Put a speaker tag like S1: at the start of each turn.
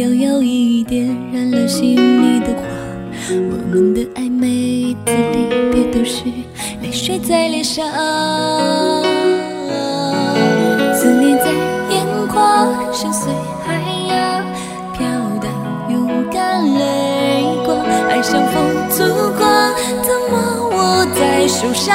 S1: 要
S2: 有
S3: 一
S4: 点燃了心里的火。我们的爱每次离别都是泪水在脸上，思念在眼眶，深邃海洋飘荡，勇敢泪光，爱像风阻光，怎么握在手上？